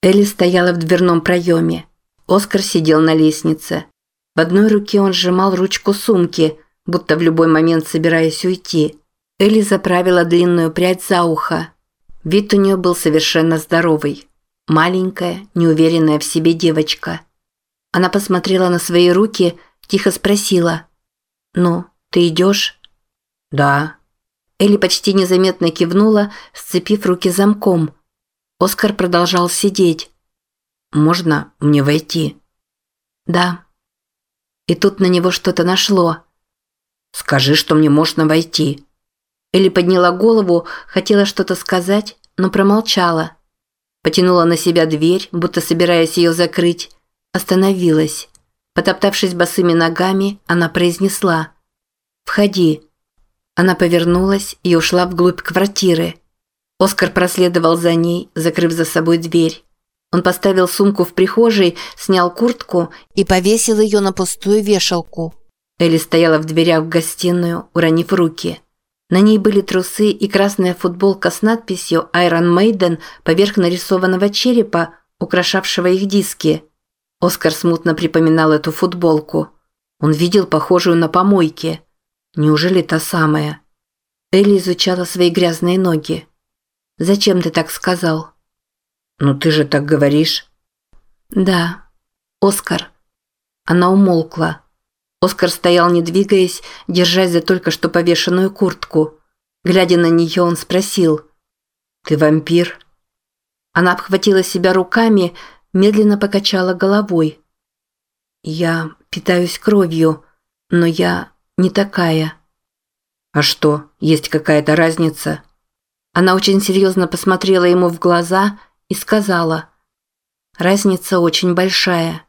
Элли стояла в дверном проеме. Оскар сидел на лестнице. В одной руке он сжимал ручку сумки, будто в любой момент собираясь уйти. Элли заправила длинную прядь за ухо. Вид у нее был совершенно здоровый. Маленькая, неуверенная в себе девочка. Она посмотрела на свои руки, тихо спросила. «Ну, ты идешь?» «Да». Элли почти незаметно кивнула, сцепив руки замком – Оскар продолжал сидеть. «Можно мне войти?» «Да». И тут на него что-то нашло. «Скажи, что мне можно войти». Элли подняла голову, хотела что-то сказать, но промолчала. Потянула на себя дверь, будто собираясь ее закрыть. Остановилась. Потоптавшись босыми ногами, она произнесла «Входи». Она повернулась и ушла вглубь квартиры. Оскар проследовал за ней, закрыв за собой дверь. Он поставил сумку в прихожей, снял куртку и повесил ее на пустую вешалку. Элли стояла в дверях в гостиную, уронив руки. На ней были трусы и красная футболка с надписью «Iron Maiden» поверх нарисованного черепа, украшавшего их диски. Оскар смутно припоминал эту футболку. Он видел похожую на помойке. Неужели та самая? Элли изучала свои грязные ноги. Зачем ты так сказал? Ну ты же так говоришь. Да. Оскар. Она умолкла. Оскар стоял не двигаясь, держась за только что повешенную куртку. Глядя на нее, он спросил. «Ты вампир?» Она обхватила себя руками, медленно покачала головой. «Я питаюсь кровью, но я не такая». «А что, есть какая-то разница?» Она очень серьезно посмотрела ему в глаза и сказала. Разница очень большая.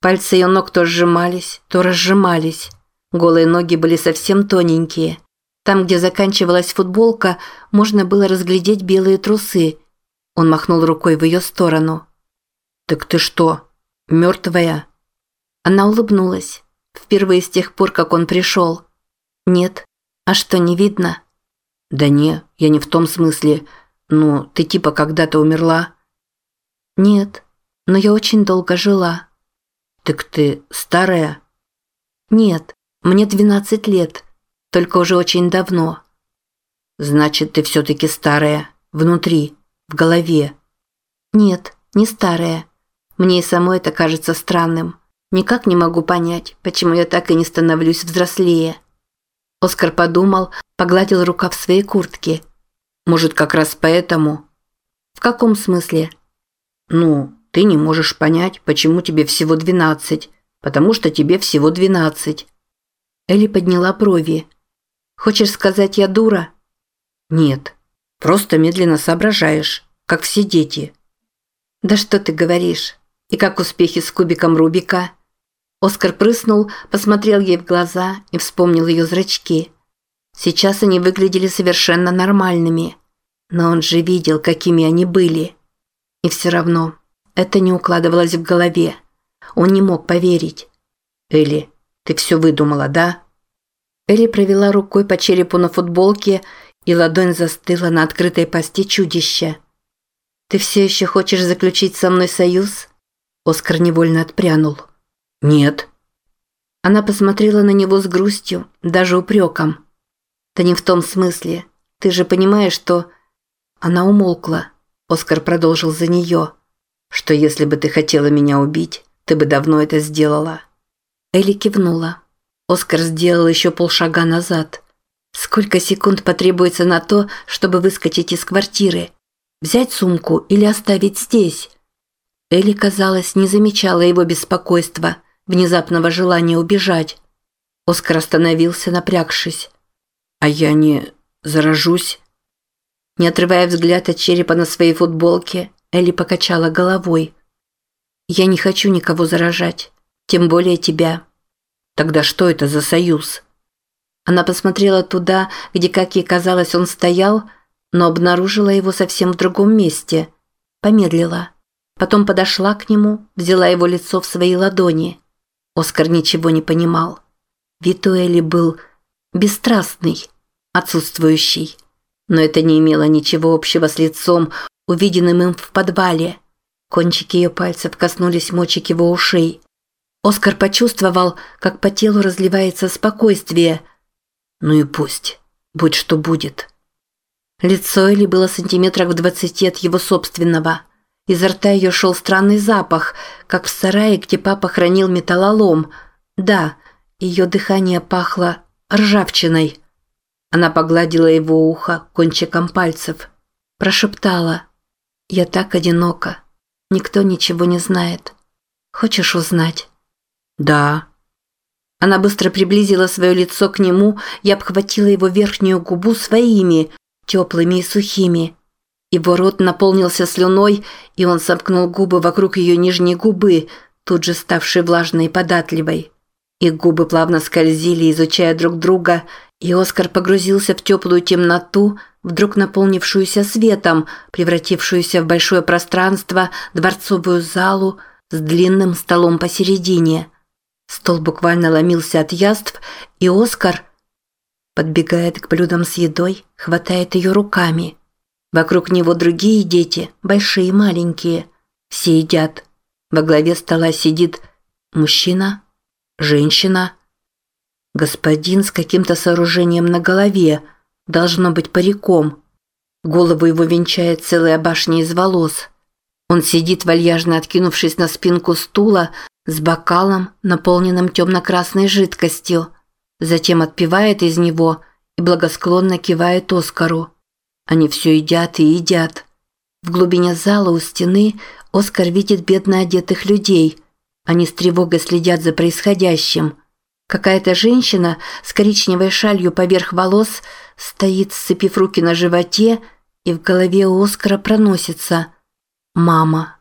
Пальцы ее ног то сжимались, то разжимались. Голые ноги были совсем тоненькие. Там, где заканчивалась футболка, можно было разглядеть белые трусы. Он махнул рукой в ее сторону. «Так ты что, мертвая?» Она улыбнулась. Впервые с тех пор, как он пришел. «Нет. А что, не видно?» «Да не, я не в том смысле. Ну, ты типа когда-то умерла?» «Нет, но я очень долго жила». «Так ты старая?» «Нет, мне 12 лет, только уже очень давно». «Значит, ты все-таки старая. Внутри, в голове». «Нет, не старая. Мне и самой это кажется странным. Никак не могу понять, почему я так и не становлюсь взрослее». Оскар подумал, погладил рукав своей куртки. «Может, как раз поэтому?» «В каком смысле?» «Ну, ты не можешь понять, почему тебе всего двенадцать, потому что тебе всего двенадцать». Элли подняла брови. «Хочешь сказать, я дура?» «Нет, просто медленно соображаешь, как все дети». «Да что ты говоришь? И как успехи с кубиком Рубика?» Оскар прыснул, посмотрел ей в глаза и вспомнил ее зрачки. Сейчас они выглядели совершенно нормальными. Но он же видел, какими они были. И все равно это не укладывалось в голове. Он не мог поверить. «Элли, ты все выдумала, да?» Элли провела рукой по черепу на футболке, и ладонь застыла на открытой пасти чудища. «Ты все еще хочешь заключить со мной союз?» Оскар невольно отпрянул. «Нет». Она посмотрела на него с грустью, даже упреком. «Да не в том смысле. Ты же понимаешь, что...» Она умолкла. Оскар продолжил за нее. «Что если бы ты хотела меня убить, ты бы давно это сделала». Элли кивнула. Оскар сделал еще полшага назад. Сколько секунд потребуется на то, чтобы выскочить из квартиры? Взять сумку или оставить здесь? Элли, казалось, не замечала его беспокойства – внезапного желания убежать. Оскар остановился, напрягшись. «А я не заражусь?» Не отрывая взгляд от черепа на своей футболке, Элли покачала головой. «Я не хочу никого заражать, тем более тебя». «Тогда что это за союз?» Она посмотрела туда, где, как ей казалось, он стоял, но обнаружила его совсем в другом месте. Помедлила. Потом подошла к нему, взяла его лицо в свои ладони. Оскар ничего не понимал. Элли был бесстрастный, отсутствующий. Но это не имело ничего общего с лицом, увиденным им в подвале. Кончики ее пальцев коснулись мочек его ушей. Оскар почувствовал, как по телу разливается спокойствие. Ну и пусть. Будь что будет. Лицо Эли было сантиметрах в двадцати от его собственного. Изо рта ее шел странный запах, как в сарае, где папа хранил металлолом. Да, ее дыхание пахло ржавчиной. Она погладила его ухо кончиком пальцев. Прошептала. «Я так одинока. Никто ничего не знает. Хочешь узнать?» «Да». Она быстро приблизила свое лицо к нему и обхватила его верхнюю губу своими, теплыми и сухими. Его рот наполнился слюной, и он сомкнул губы вокруг ее нижней губы, тут же ставшей влажной и податливой. Их губы плавно скользили, изучая друг друга, и Оскар погрузился в теплую темноту, вдруг наполнившуюся светом, превратившуюся в большое пространство, дворцовую залу с длинным столом посередине. Стол буквально ломился от яств, и Оскар подбегает к блюдам с едой, хватает ее руками. Вокруг него другие дети, большие и маленькие. Все едят. Во главе стола сидит мужчина, женщина, господин с каким-то сооружением на голове, должно быть париком. Голову его венчает целая башня из волос. Он сидит вальяжно откинувшись на спинку стула с бокалом, наполненным темно-красной жидкостью. Затем отпивает из него и благосклонно кивает Оскару. Они все едят и едят. В глубине зала у стены Оскар видит бедно одетых людей. Они с тревогой следят за происходящим. Какая-то женщина с коричневой шалью поверх волос стоит, сцепив руки на животе, и в голове у Оскара проносится «Мама».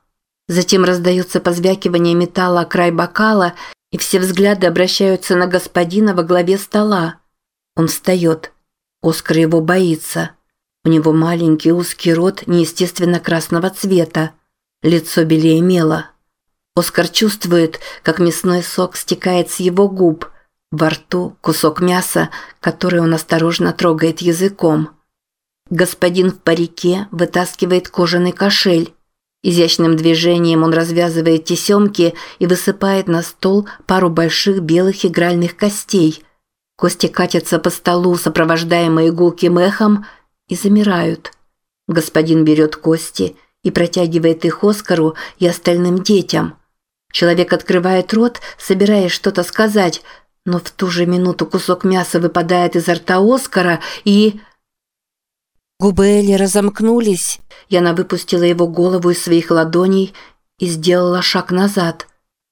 Затем раздается позвякивание металла о край бокала, и все взгляды обращаются на господина во главе стола. Он встает. Оскар его боится. У него маленький узкий рот неестественно красного цвета. Лицо белее мела. Оскар чувствует, как мясной сок стекает с его губ. Во рту кусок мяса, который он осторожно трогает языком. Господин в парике вытаскивает кожаный кошель. Изящным движением он развязывает тесемки и высыпает на стол пару больших белых игральных костей. Кости катятся по столу, сопровождаемые гулким эхом – и замирают. Господин берет кости и протягивает их Оскару и остальным детям. Человек открывает рот, собираясь что-то сказать, но в ту же минуту кусок мяса выпадает изо рта Оскара и... Губы Элли разомкнулись, и она выпустила его голову из своих ладоней и сделала шаг назад.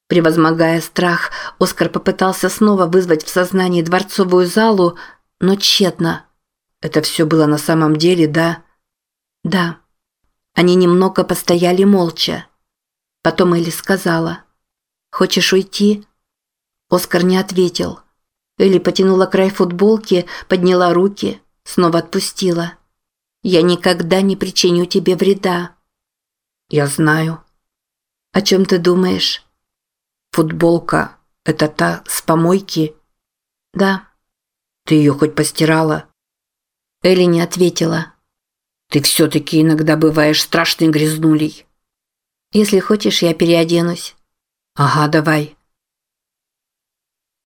Превозмогая страх, Оскар попытался снова вызвать в сознании дворцовую залу, но тщетно. Это все было на самом деле, да? Да. Они немного постояли молча. Потом Элли сказала. «Хочешь уйти?» Оскар не ответил. Элли потянула край футболки, подняла руки, снова отпустила. «Я никогда не причиню тебе вреда». «Я знаю». «О чем ты думаешь?» «Футболка – это та с помойки?» «Да». «Ты ее хоть постирала?» Элли не ответила. «Ты все-таки иногда бываешь страшной грязнулей». «Если хочешь, я переоденусь». «Ага, давай».